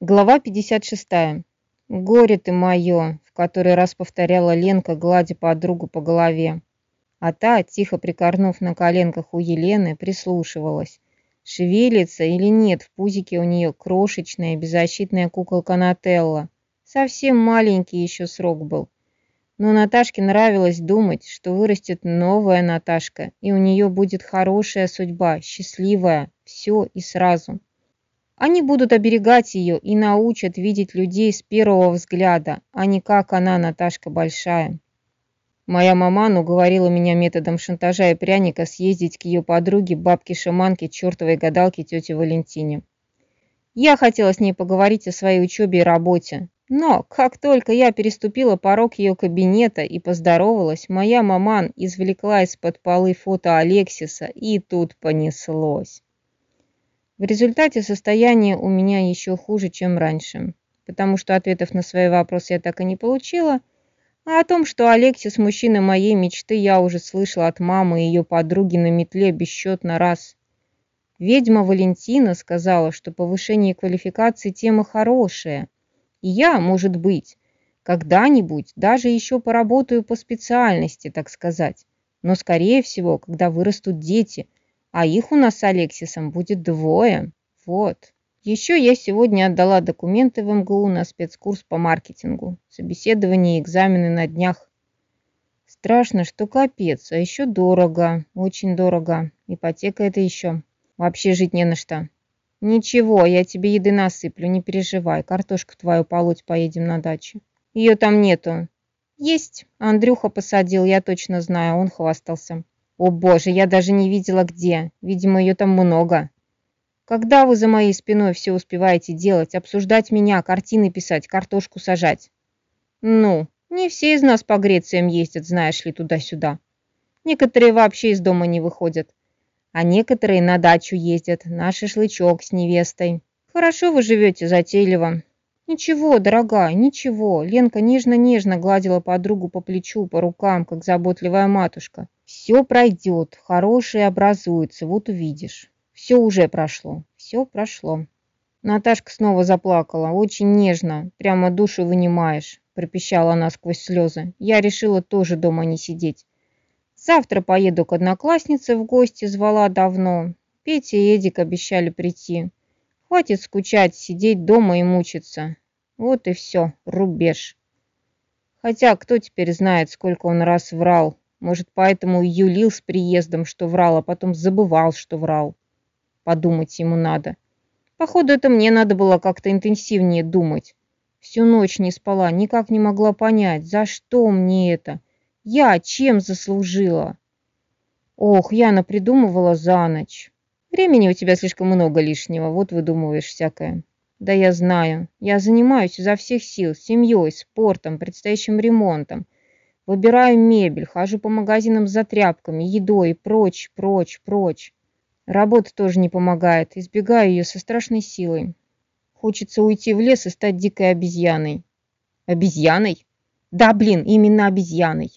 Глава 56. «Горе ты мое!» – в который раз повторяла Ленка, гладя подругу по голове. А та, тихо прикорнув на коленках у Елены, прислушивалась. Шевелится или нет в пузике у нее крошечная беззащитная куколка Нателла. Совсем маленький еще срок был. Но Наташке нравилось думать, что вырастет новая Наташка, и у нее будет хорошая судьба, счастливая, все и сразу. Они будут оберегать ее и научат видеть людей с первого взгляда, а не как она, Наташка Большая. Моя маман уговорила меня методом шантажа и пряника съездить к ее подруге, бабке-шаманке, чертовой гадалке, тете Валентине. Я хотела с ней поговорить о своей учебе и работе, но как только я переступила порог ее кабинета и поздоровалась, моя маман извлекла из-под полы фото Алексиса, и тут понеслось. В результате состояние у меня еще хуже, чем раньше, потому что ответов на свои вопросы я так и не получила, а о том, что Алексис мужчина моей мечты, я уже слышала от мамы и ее подруги на метле бесчетно раз. Ведьма Валентина сказала, что повышение квалификации тема хорошая, и я, может быть, когда-нибудь даже еще поработаю по специальности, так сказать, но скорее всего, когда вырастут дети – а их у нас с Алексисом будет двое. Вот. Еще я сегодня отдала документы в МГУ на спецкурс по маркетингу. Собеседование и экзамены на днях. Страшно, что капец, а еще дорого, очень дорого. Ипотека это еще. Вообще жить не на что. Ничего, я тебе еды насыплю, не переживай. Картошку твою полоть поедем на дачу. Ее там нету. Есть. Андрюха посадил, я точно знаю, он хвастался. О боже, я даже не видела где. Видимо, ее там много. Когда вы за моей спиной все успеваете делать, обсуждать меня, картины писать, картошку сажать? Ну, не все из нас по Грециям ездят, знаешь ли, туда-сюда. Некоторые вообще из дома не выходят. А некоторые на дачу ездят, на шашлычок с невестой. Хорошо вы живете, затейливо. Ничего, дорогая, ничего. Ленка нежно-нежно гладила подругу по плечу, по рукам, как заботливая матушка. Все пройдет, хорошие образуются, вот увидишь. Все уже прошло, все прошло. Наташка снова заплакала, очень нежно, прямо душу вынимаешь, пропищала она сквозь слезы. Я решила тоже дома не сидеть. Завтра поеду к однокласснице в гости, звала давно. Петя и Эдик обещали прийти. Хватит скучать, сидеть дома и мучиться. Вот и все, рубеж. Хотя кто теперь знает, сколько он раз врал. Может, поэтому и юлил с приездом, что врал, а потом забывал, что врал. Подумать ему надо. Походу, это мне надо было как-то интенсивнее думать. Всю ночь не спала, никак не могла понять, за что мне это. Я чем заслужила? Ох, Яна придумывала за ночь. Времени у тебя слишком много лишнего, вот выдумываешь всякое. Да я знаю. Я занимаюсь изо всех сил, семьей, спортом, предстоящим ремонтом. Выбираю мебель, хожу по магазинам за тряпками, едой прочь, прочь, прочь. Работа тоже не помогает, избегаю ее со страшной силой. Хочется уйти в лес и стать дикой обезьяной. Обезьяной? Да, блин, именно обезьяной.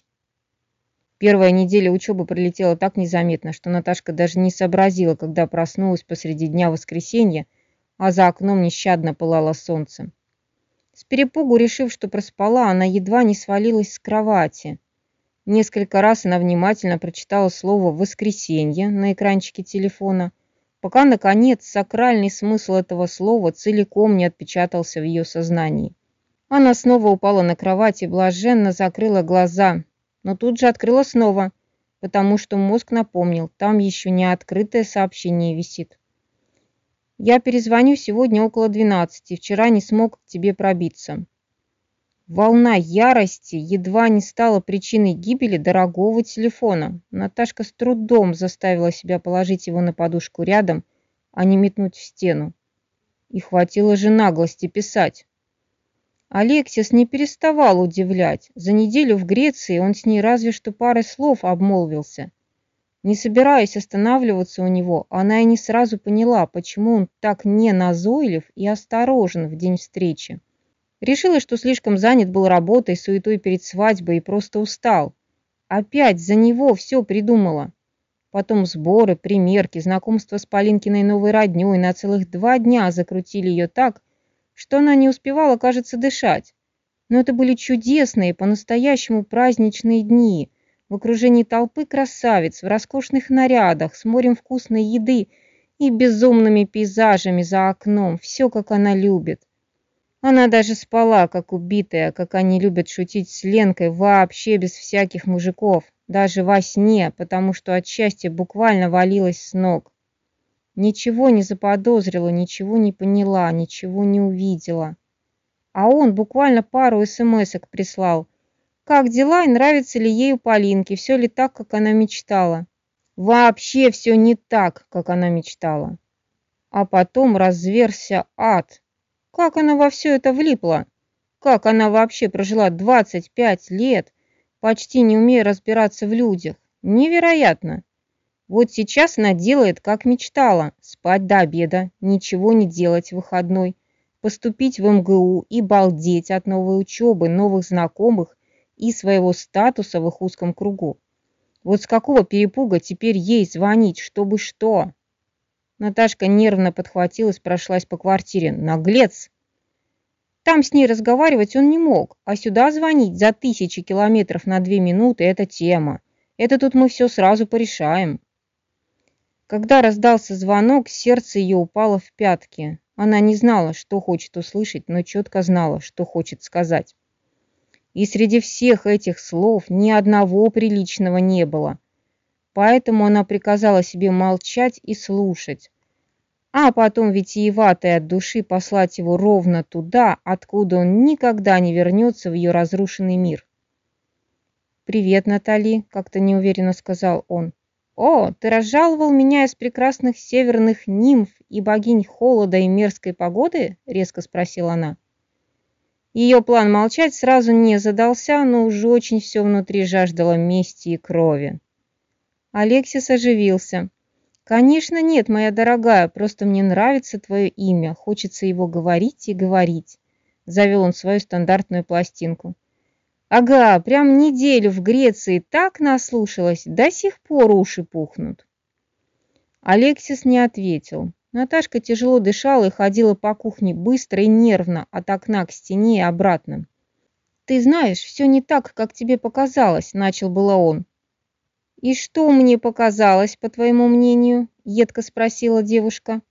Первая неделя учебы пролетела так незаметно, что Наташка даже не сообразила, когда проснулась посреди дня воскресенья, а за окном нещадно пылало солнце. С перепугу, решив, что проспала, она едва не свалилась с кровати. Несколько раз она внимательно прочитала слово «воскресенье» на экранчике телефона, пока, наконец, сакральный смысл этого слова целиком не отпечатался в ее сознании. Она снова упала на кровать и блаженно закрыла глаза, но тут же открыла снова, потому что мозг напомнил, там еще не открытое сообщение висит. Я перезвоню сегодня около двенадцати, вчера не смог к тебе пробиться. Волна ярости едва не стала причиной гибели дорогого телефона. Наташка с трудом заставила себя положить его на подушку рядом, а не метнуть в стену. И хватило же наглости писать. Алексис не переставал удивлять. За неделю в Греции он с ней разве что парой слов обмолвился. Не собираясь останавливаться у него, она и не сразу поняла, почему он так не назойлив и осторожен в день встречи. Решила, что слишком занят был работой, суетой перед свадьбой и просто устал. Опять за него все придумала. Потом сборы, примерки, знакомство с Полинкиной новой роднёй на целых два дня закрутили ее так, что она не успевала, кажется, дышать. Но это были чудесные, по-настоящему праздничные дни, в окружении толпы красавиц, в роскошных нарядах, с морем вкусной еды и безумными пейзажами за окном, все, как она любит. Она даже спала, как убитая, как они любят шутить с Ленкой, вообще без всяких мужиков, даже во сне, потому что от счастья буквально валилась с ног. Ничего не заподозрила, ничего не поняла, ничего не увидела. А он буквально пару смс-ок прислал. Как дела и нравится ли ей у Полинки, все ли так, как она мечтала. Вообще все не так, как она мечтала. А потом разверся ад. Как она во все это влипла? Как она вообще прожила 25 лет, почти не умея разбираться в людях? Невероятно! Вот сейчас она делает, как мечтала, спать до обеда, ничего не делать в выходной, поступить в МГУ и балдеть от новой учебы, новых знакомых и своего статуса в их узком кругу. Вот с какого перепуга теперь ей звонить, чтобы что? Наташка нервно подхватилась, прошлась по квартире. Наглец! Там с ней разговаривать он не мог, а сюда звонить за тысячи километров на две минуты – это тема. Это тут мы все сразу порешаем. Когда раздался звонок, сердце ее упало в пятки. Она не знала, что хочет услышать, но четко знала, что хочет сказать. И среди всех этих слов ни одного приличного не было. Поэтому она приказала себе молчать и слушать. А потом витиеватой от души послать его ровно туда, откуда он никогда не вернется в ее разрушенный мир. «Привет, Натали», — как-то неуверенно сказал он. «О, ты разжаловал меня из прекрасных северных нимф и богинь холода и мерзкой погоды?» — резко спросила она. Ее план молчать сразу не задался, но уже очень все внутри жаждало мести и крови. Алексис оживился. «Конечно нет, моя дорогая, просто мне нравится твое имя, хочется его говорить и говорить», — завел он свою стандартную пластинку. Ага, прям неделю в Греции так наслушалась, до сих пор уши пухнут. Алексис не ответил. Наташка тяжело дышала и ходила по кухне быстро и нервно от окна к стене и обратно. «Ты знаешь, все не так, как тебе показалось», — начал было он. «И что мне показалось, по твоему мнению?» — едко спросила девушка.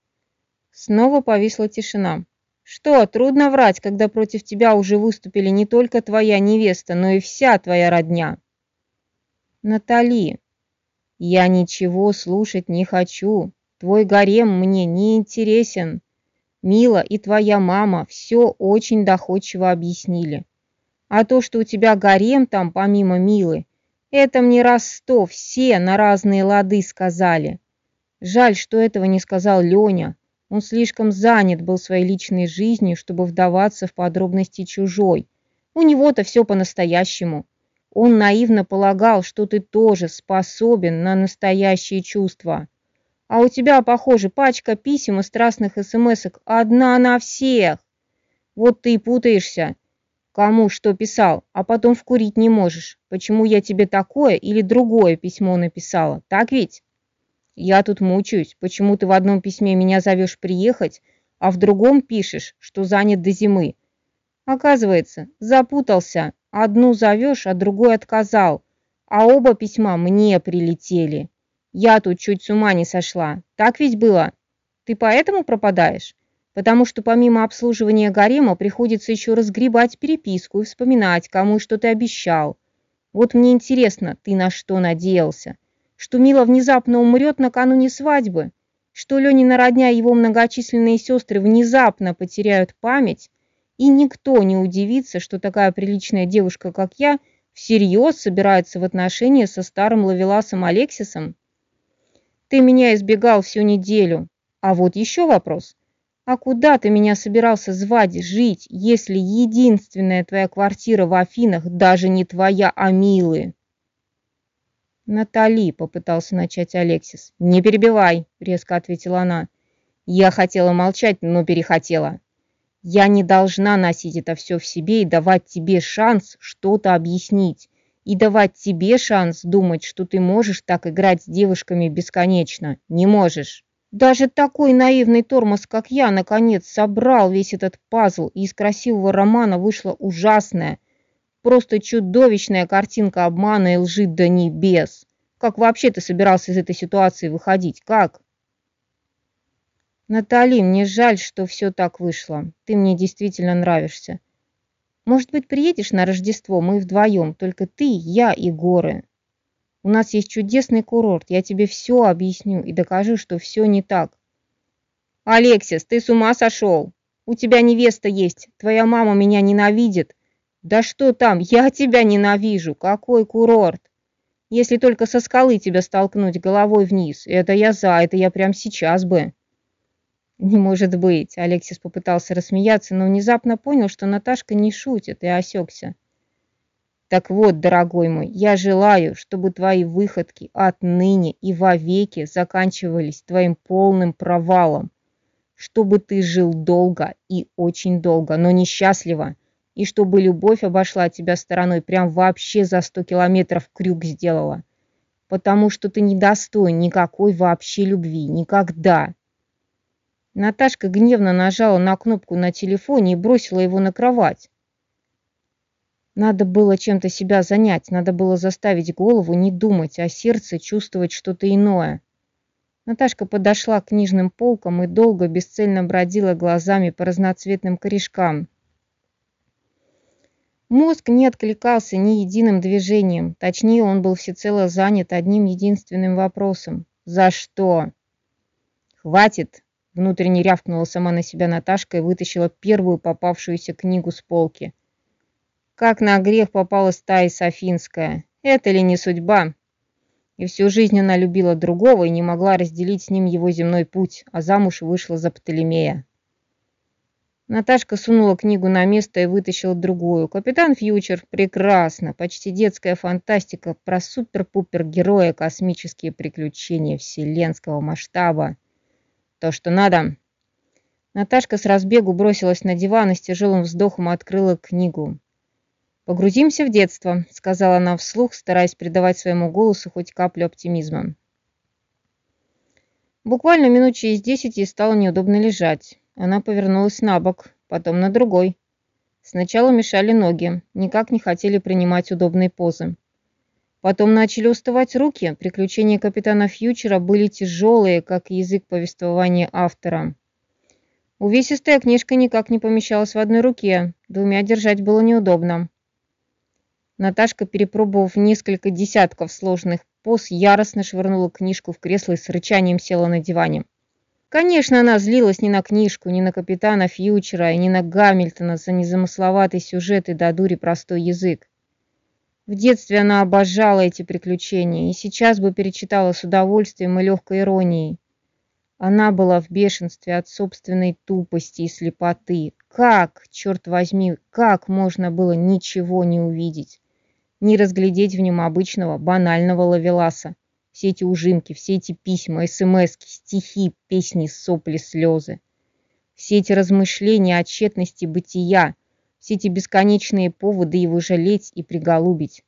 Снова повисла тишина. Что, трудно врать, когда против тебя уже выступили не только твоя невеста, но и вся твоя родня? Натали, я ничего слушать не хочу. Твой гарем мне не интересен. Мила и твоя мама все очень доходчиво объяснили. А то, что у тебя гарем там помимо Милы, это мне раз сто все на разные лады сказали. Жаль, что этого не сказал Леня. Он слишком занят был своей личной жизнью, чтобы вдаваться в подробности чужой. У него-то все по-настоящему. Он наивно полагал, что ты тоже способен на настоящие чувства. А у тебя, похоже, пачка писем и страстных смс-ок одна на всех. Вот ты и путаешься. Кому что писал, а потом вкурить не можешь. Почему я тебе такое или другое письмо написала, так ведь? Я тут мучаюсь, почему ты в одном письме меня зовешь приехать, а в другом пишешь, что занят до зимы. Оказывается, запутался. Одну зовешь, а другой отказал. А оба письма мне прилетели. Я тут чуть с ума не сошла. Так ведь было? Ты поэтому пропадаешь? Потому что помимо обслуживания гарема приходится еще разгребать переписку и вспоминать, кому что ты обещал. Вот мне интересно, ты на что надеялся? что Мила внезапно умрет накануне свадьбы, что Ленина родня и его многочисленные сестры внезапно потеряют память, и никто не удивится, что такая приличная девушка, как я, всерьез собирается в отношения со старым ловеласом Алексисом? Ты меня избегал всю неделю. А вот еще вопрос. А куда ты меня собирался звать жить, если единственная твоя квартира в Афинах даже не твоя, а Милы? «Натали», — попытался начать Алексис. «Не перебивай», — резко ответила она. «Я хотела молчать, но перехотела. Я не должна носить это все в себе и давать тебе шанс что-то объяснить, и давать тебе шанс думать, что ты можешь так играть с девушками бесконечно. Не можешь». Даже такой наивный тормоз, как я, наконец собрал весь этот пазл, и из красивого романа вышла ужасная, просто чудовищная картинка обмана и лжи до небес. Как вообще ты собирался из этой ситуации выходить? Как? Натали, мне жаль, что все так вышло. Ты мне действительно нравишься. Может быть, приедешь на Рождество, мы вдвоем, только ты, я и горы. У нас есть чудесный курорт, я тебе все объясню и докажу, что все не так. Алексис, ты с ума сошел? У тебя невеста есть, твоя мама меня ненавидит. Да что там, я тебя ненавижу, какой курорт? Если только со скалы тебя столкнуть головой вниз, это я за, это я прямо сейчас бы. «Не может быть!» Алексис попытался рассмеяться, но внезапно понял, что Наташка не шутит, и осекся. «Так вот, дорогой мой, я желаю, чтобы твои выходки отныне и вовеки заканчивались твоим полным провалом, чтобы ты жил долго и очень долго, но несчастливо, и чтобы любовь обошла тебя стороной, прям вообще за сто километров крюк сделала, потому что ты недостоин никакой вообще любви, никогда!» Наташка гневно нажала на кнопку на телефоне и бросила его на кровать. Надо было чем-то себя занять, надо было заставить голову не думать, а сердце чувствовать что-то иное. Наташка подошла к книжным полкам и долго бесцельно бродила глазами по разноцветным корешкам. Мозг не откликался ни единым движением, точнее он был всецело занят одним единственным вопросом. «За что?» «Хватит!» Внутренне рявкнула сама на себя Наташка и вытащила первую попавшуюся книгу с полки. Как на грех попалась та Софинская. Это ли не судьба? И всю жизнь она любила другого и не могла разделить с ним его земной путь, а замуж вышла за Птолемея. Наташка сунула книгу на место и вытащила другую. «Капитан Фьючер» прекрасно, почти детская фантастика про супер-пупер героя, космические приключения вселенского масштаба. То, что надо. Наташка с разбегу бросилась на диван и с тяжелым вздохом открыла книгу. «Погрузимся в детство», — сказала она вслух, стараясь придавать своему голосу хоть каплю оптимизма. Буквально минут через десять ей стало неудобно лежать. Она повернулась на бок, потом на другой. Сначала мешали ноги, никак не хотели принимать удобные позы. Потом начали уставать руки, приключения капитана Фьючера были тяжелые, как язык повествования автора. Увесистая книжка никак не помещалась в одной руке, двумя держать было неудобно. Наташка, перепробовав несколько десятков сложных поз, яростно швырнула книжку в кресло и с рычанием села на диване. Конечно, она злилась не на книжку, не на капитана Фьючера и не на Гамильтона за незамысловатый сюжет и до дури простой язык. В детстве она обожала эти приключения и сейчас бы перечитала с удовольствием и легкой иронией. Она была в бешенстве от собственной тупости и слепоты. Как, черт возьми, как можно было ничего не увидеть? Не разглядеть в нем обычного, банального лавеласа? Все эти ужимки, все эти письма, смски, стихи, песни, сопли, слезы. Все эти размышления о тщетности бытия, все эти бесконечные поводы его жалеть и приголубить.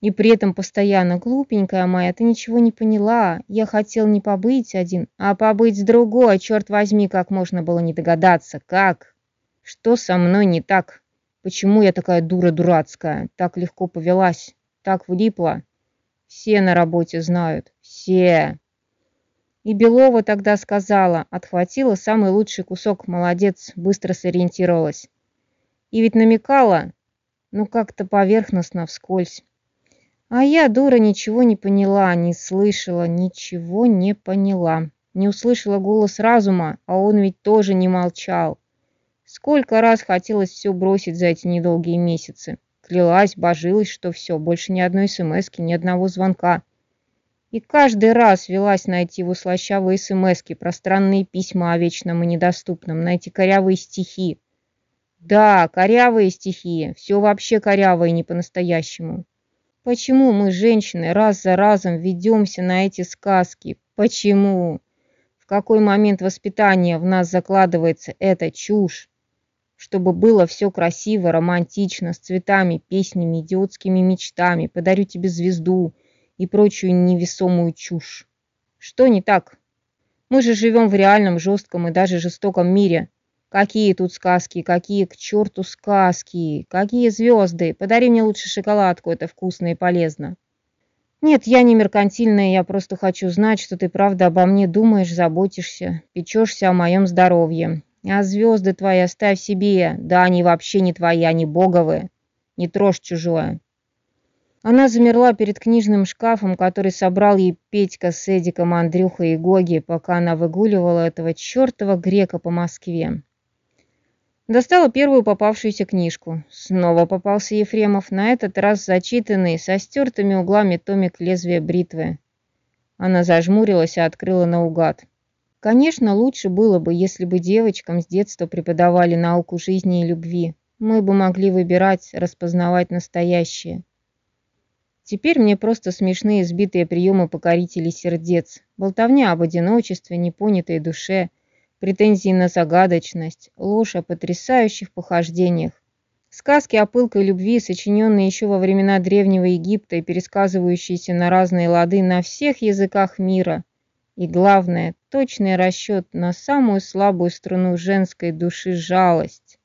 И при этом постоянно глупенькая моя, ты ничего не поняла. Я хотел не побыть один, а побыть с другой. Черт возьми, как можно было не догадаться. Как? Что со мной не так? Почему я такая дура дурацкая? Так легко повелась, так влипла. Все на работе знают. Все. И Белова тогда сказала, отхватила самый лучший кусок, молодец, быстро сориентировалась. И ведь намекала, ну как-то поверхностно, вскользь. А я, дура, ничего не поняла, не слышала, ничего не поняла. Не услышала голос разума, а он ведь тоже не молчал. Сколько раз хотелось все бросить за эти недолгие месяцы. Клялась, божилась, что все, больше ни одной смс ни одного звонка. И каждый раз велась на эти его слащавые смски, пространные письма о вечном и недоступном, на эти корявые стихи, да, корявые стихи, все вообще корявое не по-настоящему. Почему мы, женщины, раз за разом ведемся на эти сказки? Почему? В какой момент воспитания в нас закладывается эта чушь? Чтобы было все красиво, романтично, с цветами, песнями, идиотскими мечтами, подарю тебе звезду и прочую невесомую чушь. Что не так? Мы же живем в реальном, жестком и даже жестоком мире. Какие тут сказки, какие к черту сказки, какие звезды. Подари мне лучше шоколадку, это вкусно и полезно. Нет, я не меркантильная, я просто хочу знать, что ты правда обо мне думаешь, заботишься, печешься о моем здоровье. А звезды твои оставь себе, да они вообще не твои, они боговые. Не трожь чужое. Она замерла перед книжным шкафом, который собрал ей Петька с Эдиком, Андрюхой и Гоги, пока она выгуливала этого чертова грека по Москве. Достала первую попавшуюся книжку. Снова попался Ефремов, на этот раз зачитанный, со стертыми углами томик лезвия бритвы. Она зажмурилась и открыла наугад. Конечно, лучше было бы, если бы девочкам с детства преподавали науку жизни и любви. Мы бы могли выбирать, распознавать настоящее. Теперь мне просто смешные сбитые приемы покорителей сердец, болтовня об одиночестве, непонятой душе, претензии на загадочность, ложь о потрясающих похождениях. Сказки о пылкой любви, сочиненные еще во времена Древнего Египта и пересказывающиеся на разные лады на всех языках мира. И главное, точный расчет на самую слабую струну женской души – жалость.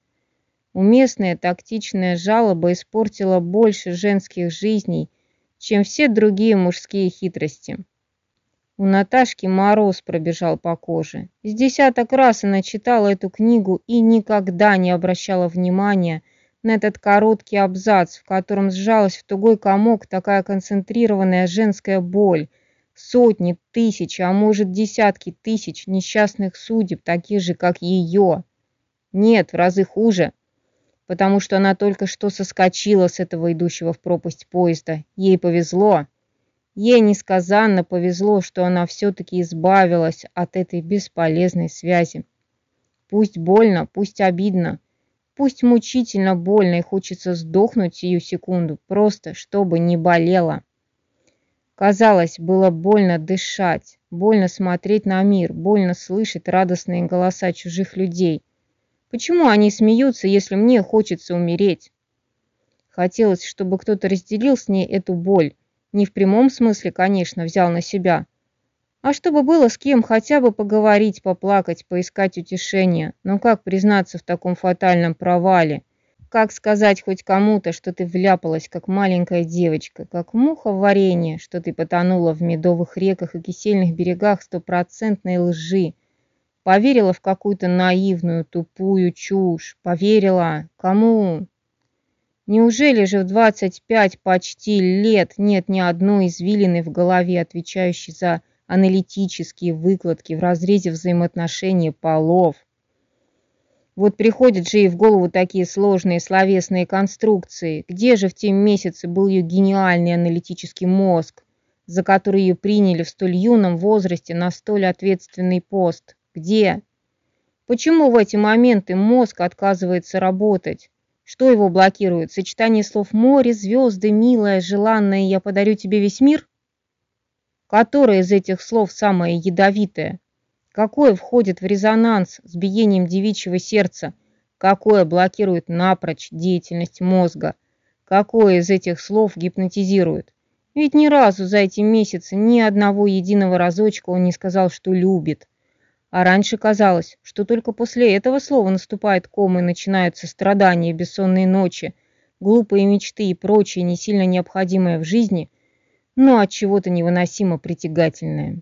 Уместная тактичная жалоба испортила больше женских жизней – чем все другие мужские хитрости. У Наташки мороз пробежал по коже. С десяток раз она читала эту книгу и никогда не обращала внимания на этот короткий абзац, в котором сжалась в тугой комок такая концентрированная женская боль. Сотни, тысячи, а может десятки тысяч несчастных судеб, таких же, как ее. Нет, в разы хуже потому что она только что соскочила с этого идущего в пропасть поезда. Ей повезло. Ей несказанно повезло, что она все-таки избавилась от этой бесполезной связи. Пусть больно, пусть обидно, пусть мучительно больно и хочется сдохнуть сию секунду, просто чтобы не болело. Казалось, было больно дышать, больно смотреть на мир, больно слышать радостные голоса чужих людей – Почему они смеются, если мне хочется умереть? Хотелось, чтобы кто-то разделил с ней эту боль. Не в прямом смысле, конечно, взял на себя. А чтобы было с кем хотя бы поговорить, поплакать, поискать утешение. Но как признаться в таком фатальном провале? Как сказать хоть кому-то, что ты вляпалась, как маленькая девочка, как муха в варенье, что ты потонула в медовых реках и кисельных берегах стопроцентной лжи, Поверила в какую-то наивную, тупую чушь. Поверила. Кому? Неужели же в 25 почти лет нет ни одной извилины в голове, отвечающей за аналитические выкладки в разрезе взаимоотношений полов? Вот приходят же и в голову такие сложные словесные конструкции. Где же в те месяцы был ее гениальный аналитический мозг, за который ее приняли в столь юном возрасте на столь ответственный пост? Где? Почему в эти моменты мозг отказывается работать? Что его блокирует? Сочетание слов «море», «звезды», «милая», «желанная», «я подарю тебе весь мир»? Которое из этих слов самое ядовитое? Какое входит в резонанс с биением девичьего сердца? Какое блокирует напрочь деятельность мозга? Какое из этих слов гипнотизирует? Ведь ни разу за эти месяцы ни одного единого разочка он не сказал, что любит. А раньше казалось, что только после этого слова наступает ком и начинаются страдания, бессонные ночи, глупые мечты и прочее не сильно необходимое в жизни, но от чего-то невыносимо притягательное.